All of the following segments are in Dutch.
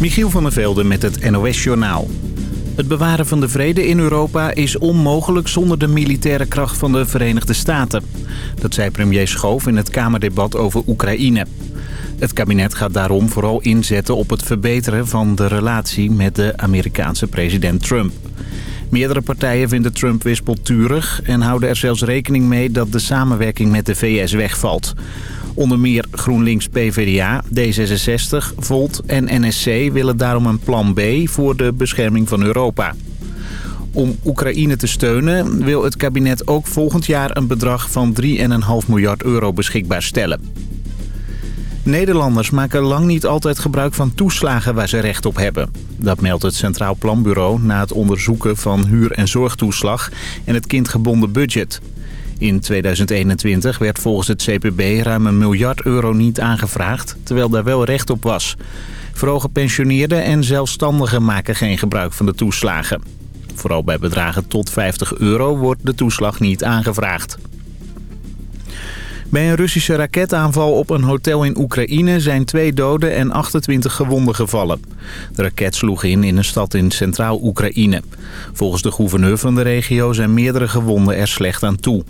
Michiel van der Velde met het NOS-journaal. Het bewaren van de vrede in Europa is onmogelijk zonder de militaire kracht van de Verenigde Staten. Dat zei premier Schoof in het Kamerdebat over Oekraïne. Het kabinet gaat daarom vooral inzetten op het verbeteren van de relatie met de Amerikaanse president Trump. Meerdere partijen vinden Trump wispelturig en houden er zelfs rekening mee dat de samenwerking met de VS wegvalt. Onder meer GroenLinks PvdA, D66, Volt en NSC willen daarom een plan B voor de bescherming van Europa. Om Oekraïne te steunen wil het kabinet ook volgend jaar een bedrag van 3,5 miljard euro beschikbaar stellen. Nederlanders maken lang niet altijd gebruik van toeslagen waar ze recht op hebben. Dat meldt het Centraal Planbureau na het onderzoeken van huur- en zorgtoeslag en het kindgebonden budget. In 2021 werd volgens het CPB ruim een miljard euro niet aangevraagd, terwijl daar wel recht op was. Vooral gepensioneerden en zelfstandigen maken geen gebruik van de toeslagen. Vooral bij bedragen tot 50 euro wordt de toeslag niet aangevraagd. Bij een Russische raketaanval op een hotel in Oekraïne zijn twee doden en 28 gewonden gevallen. De raket sloeg in in een stad in centraal Oekraïne. Volgens de gouverneur van de regio zijn meerdere gewonden er slecht aan toe.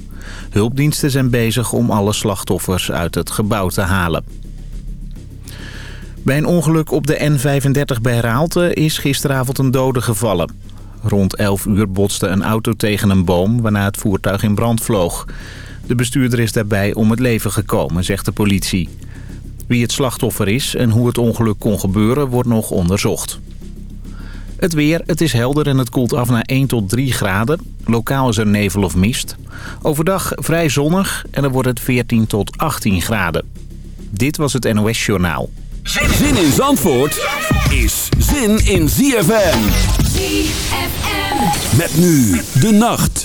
Hulpdiensten zijn bezig om alle slachtoffers uit het gebouw te halen. Bij een ongeluk op de N35 bij Raalte is gisteravond een dode gevallen. Rond 11 uur botste een auto tegen een boom waarna het voertuig in brand vloog. De bestuurder is daarbij om het leven gekomen, zegt de politie. Wie het slachtoffer is en hoe het ongeluk kon gebeuren, wordt nog onderzocht. Het weer, het is helder en het koelt af naar 1 tot 3 graden. Lokaal is er nevel of mist. Overdag vrij zonnig en dan wordt het 14 tot 18 graden. Dit was het NOS Journaal. Zin in Zandvoort is zin in ZFM. ZFM. Met nu de nacht.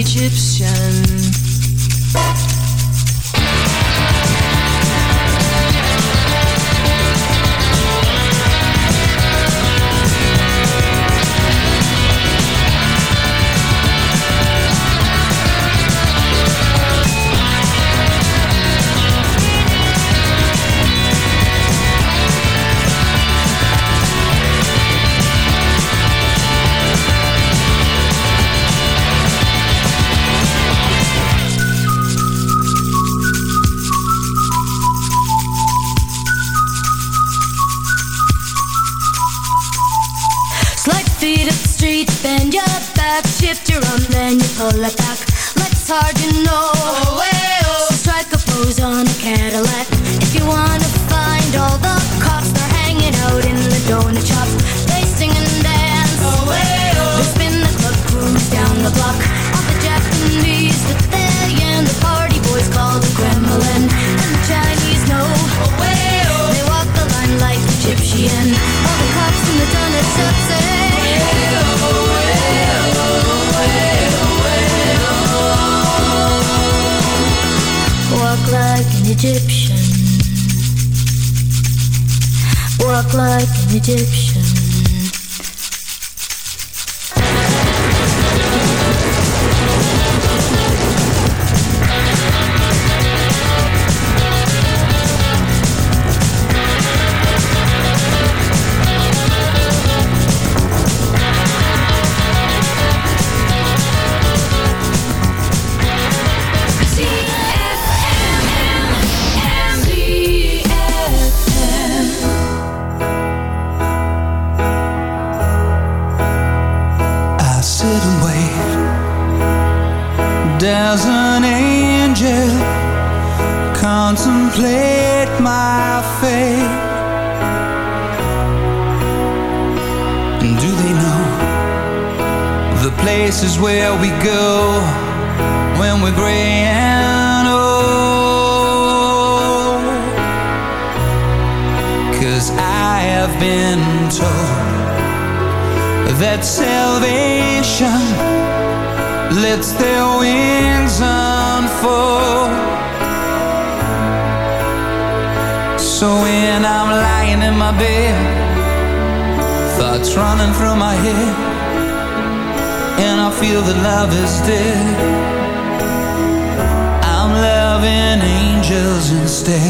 Egypt feel that love is dead. I'm loving angels instead.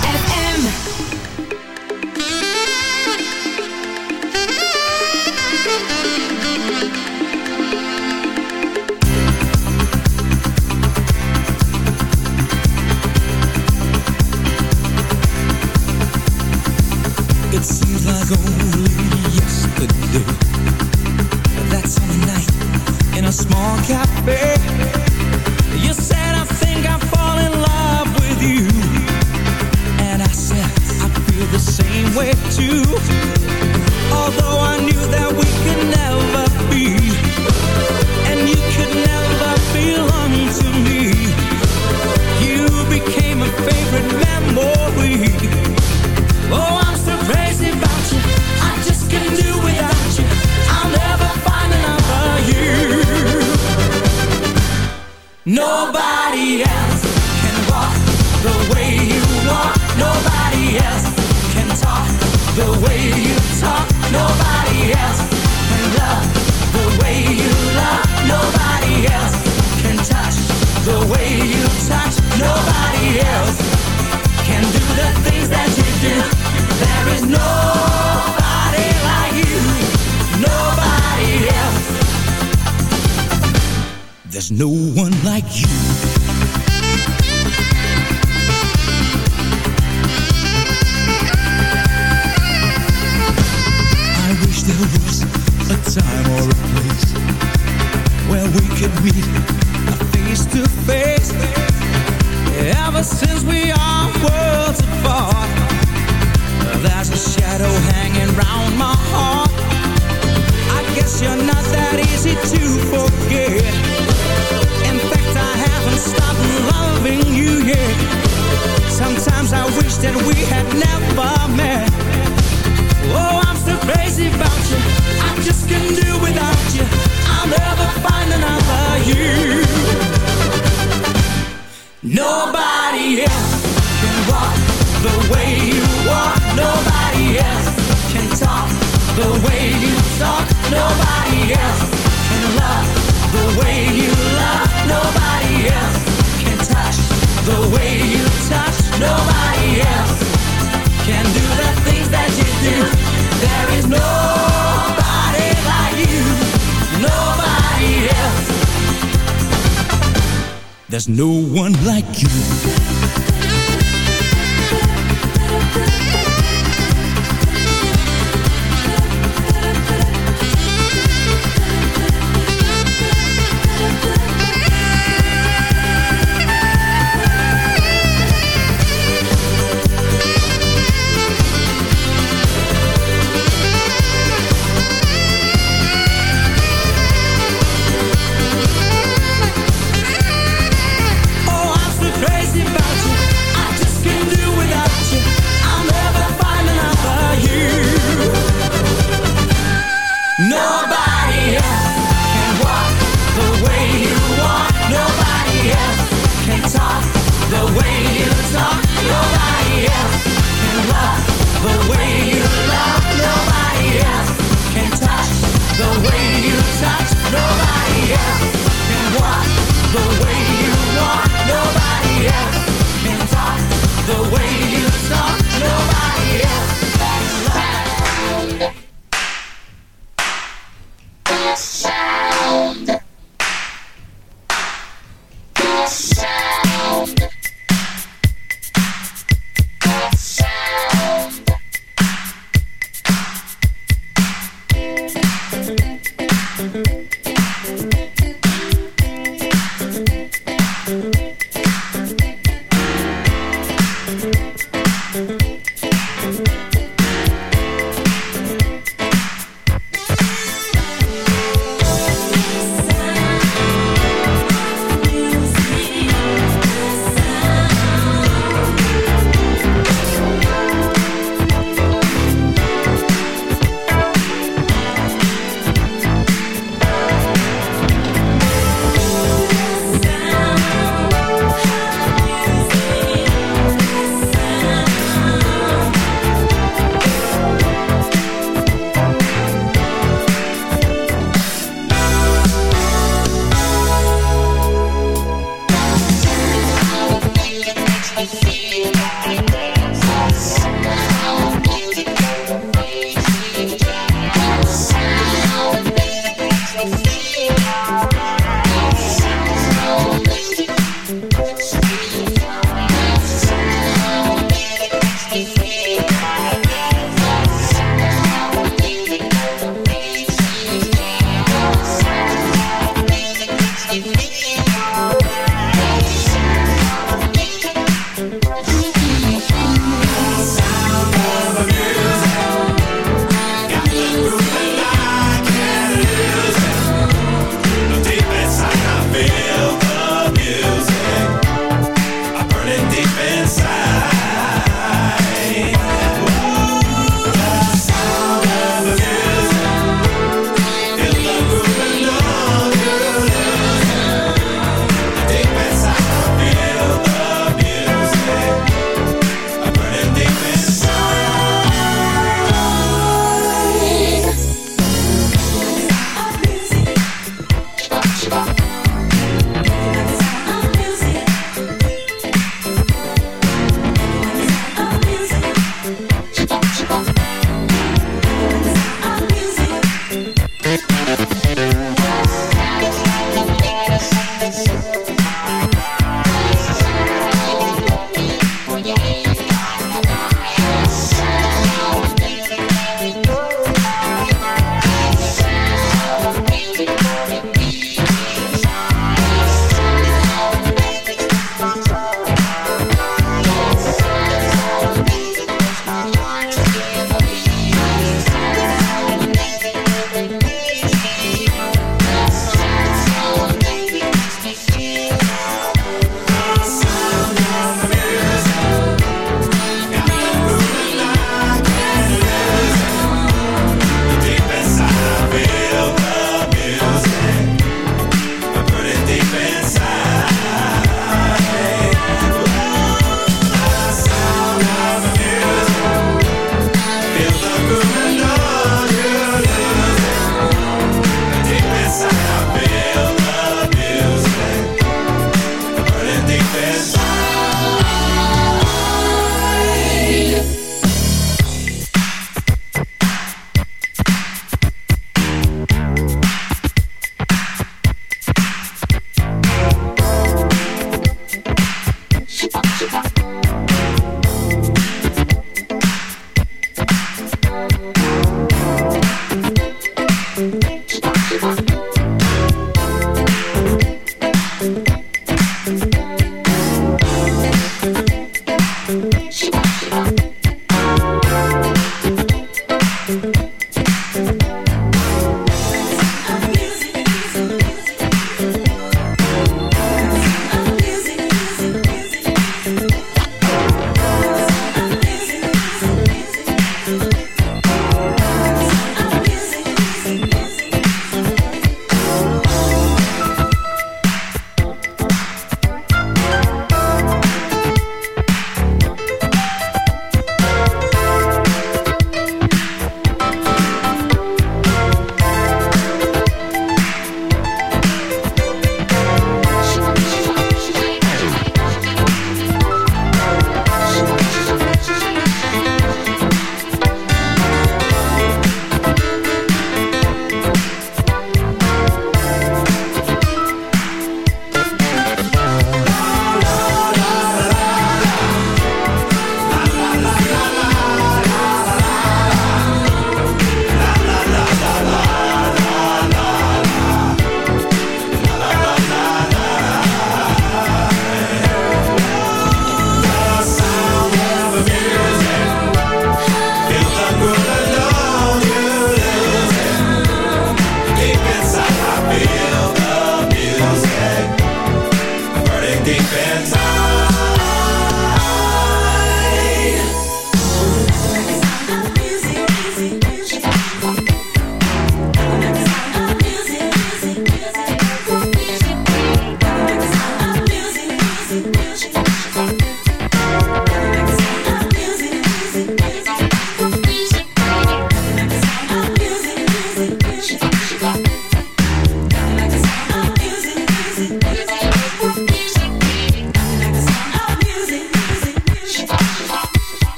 no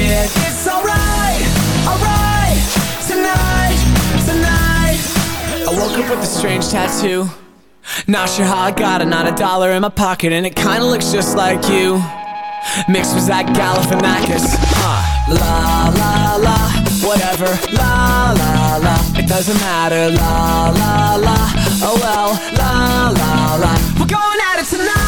it. It's alright, alright. Tonight, tonight. I woke up with a strange tattoo. Not sure how I got it, not a dollar in my pocket, and it kinda looks just like you. Mixed with Zach Galifianakis. Huh. La la la, whatever. La la la, it doesn't matter. La la la, oh well. La la la, we're going at it tonight.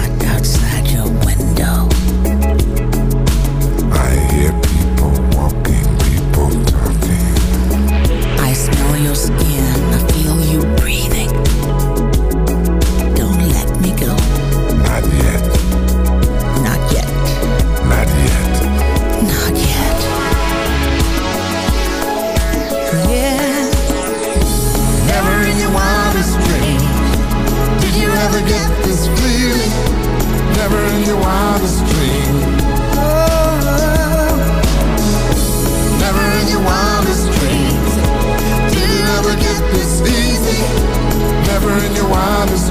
in your wildest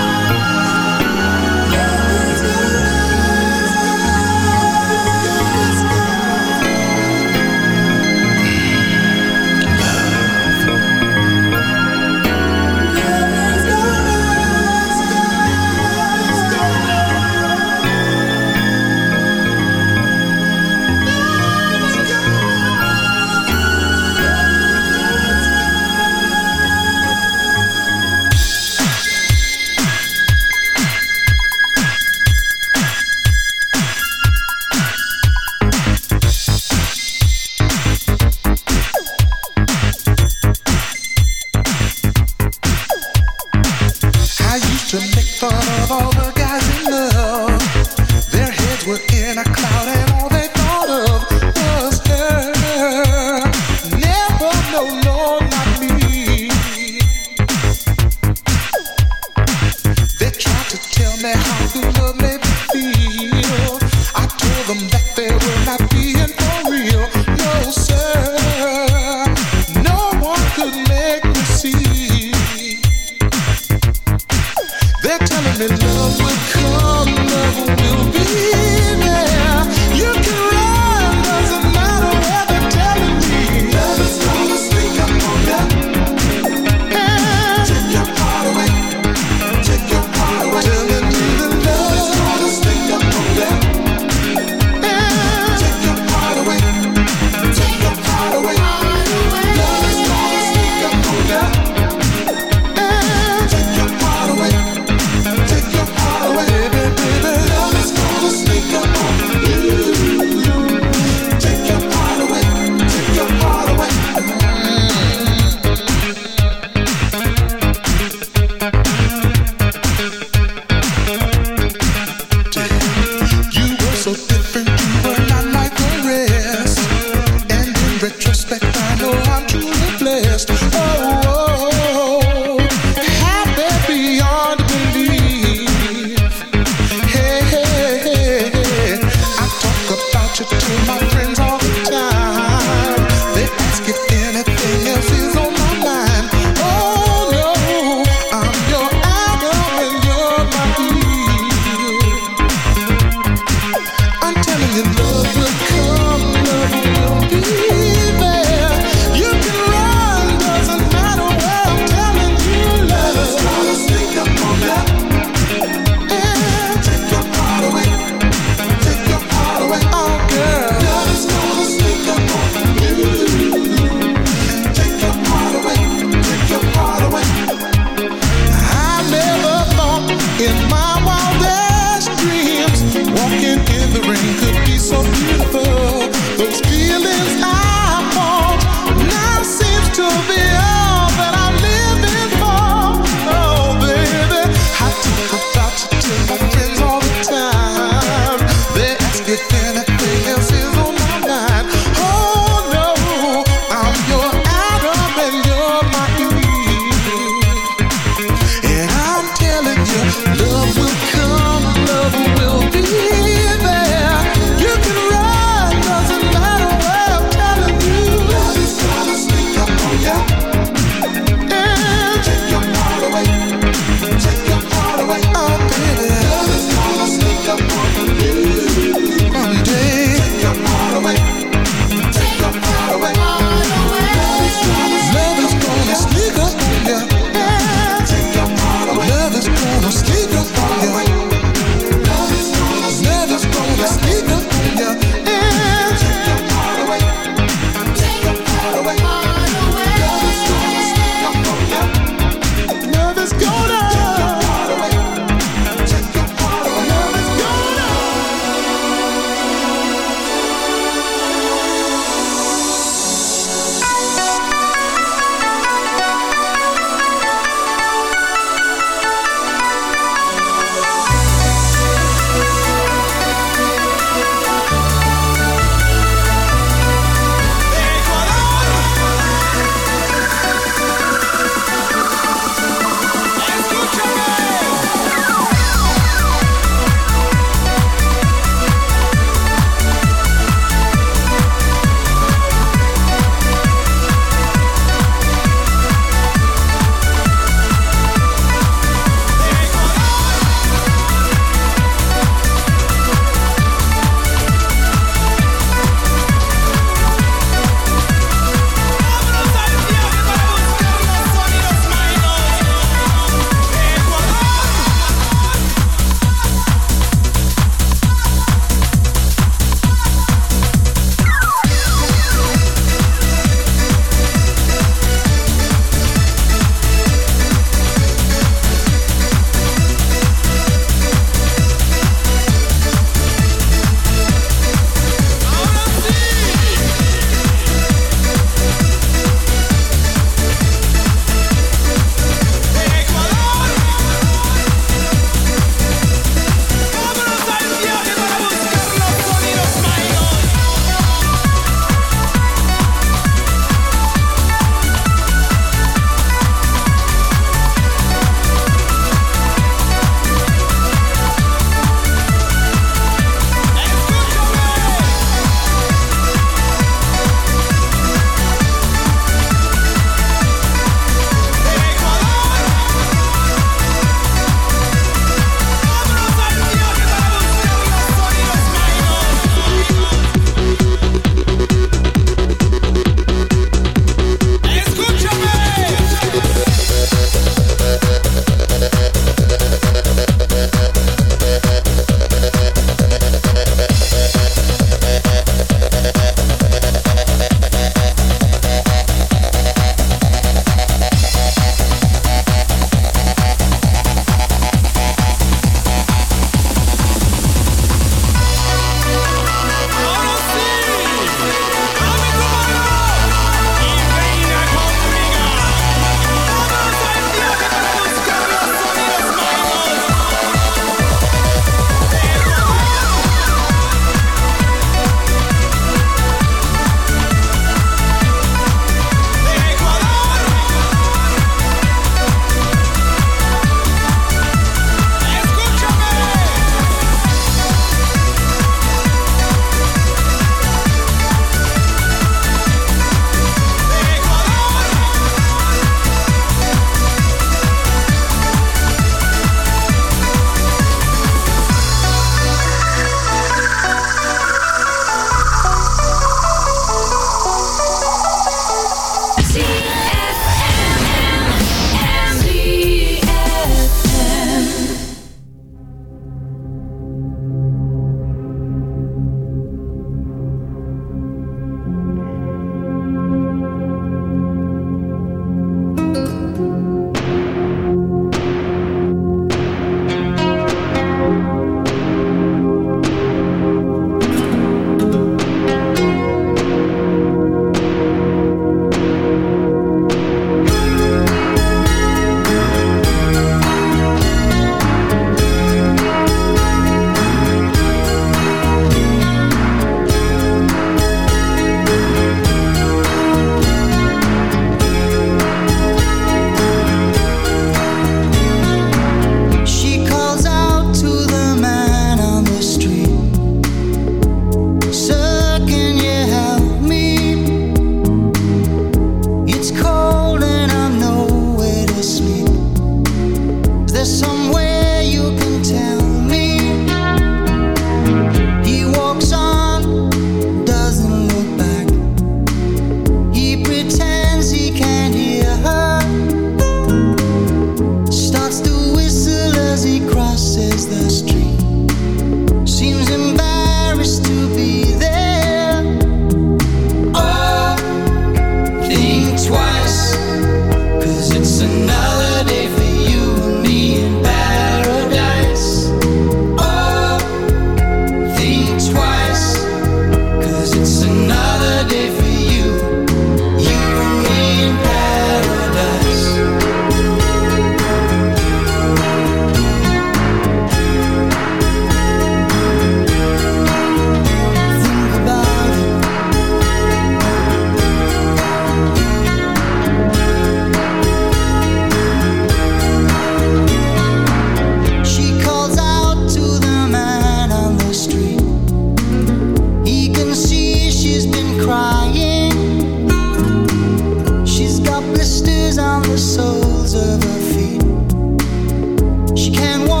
can walk.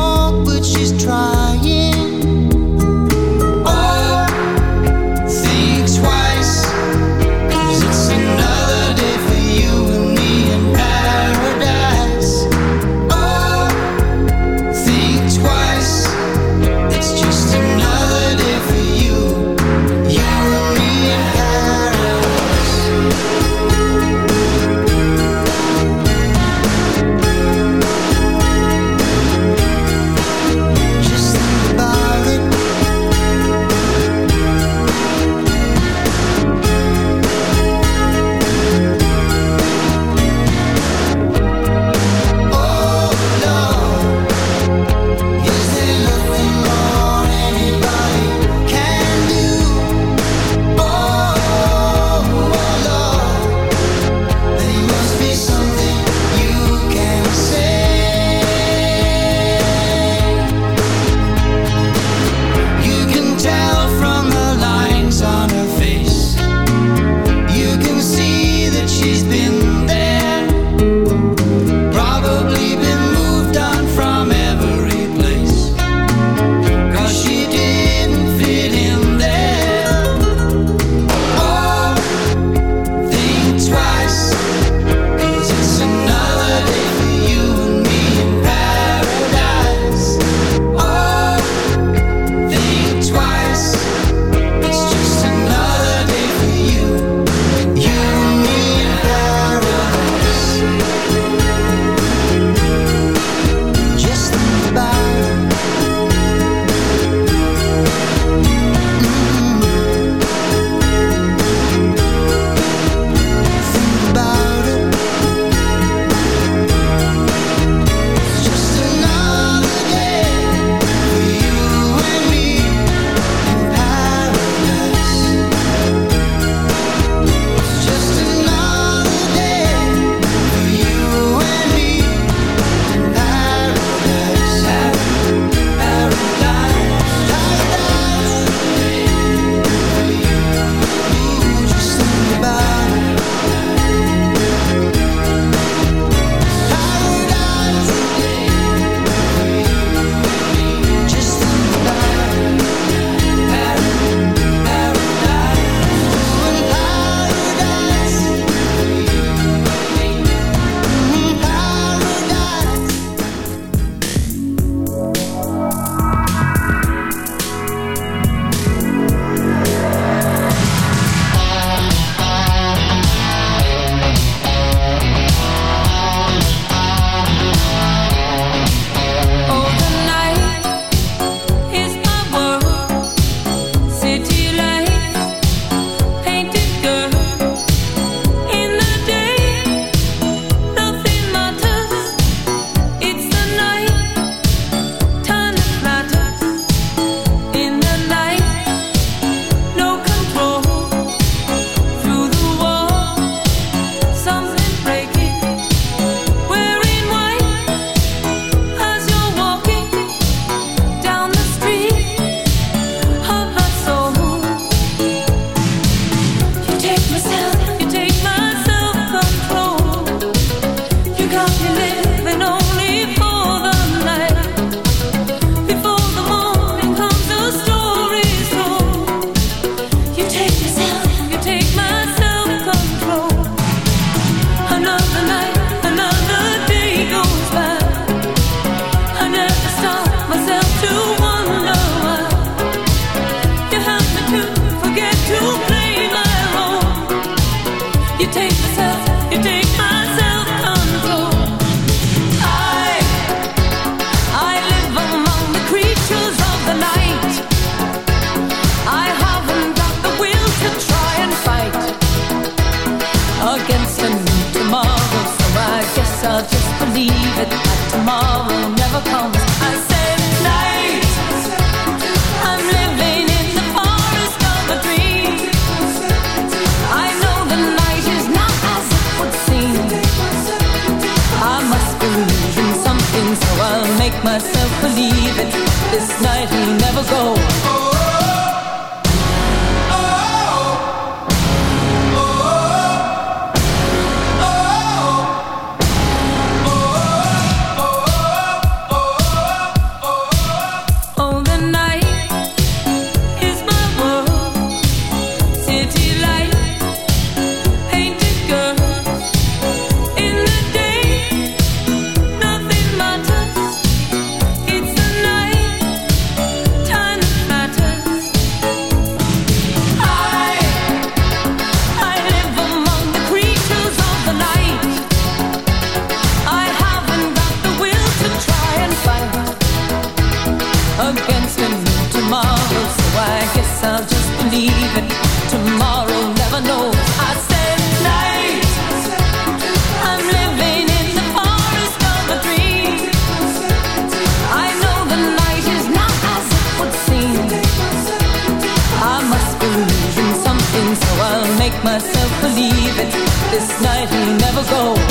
this night we never go.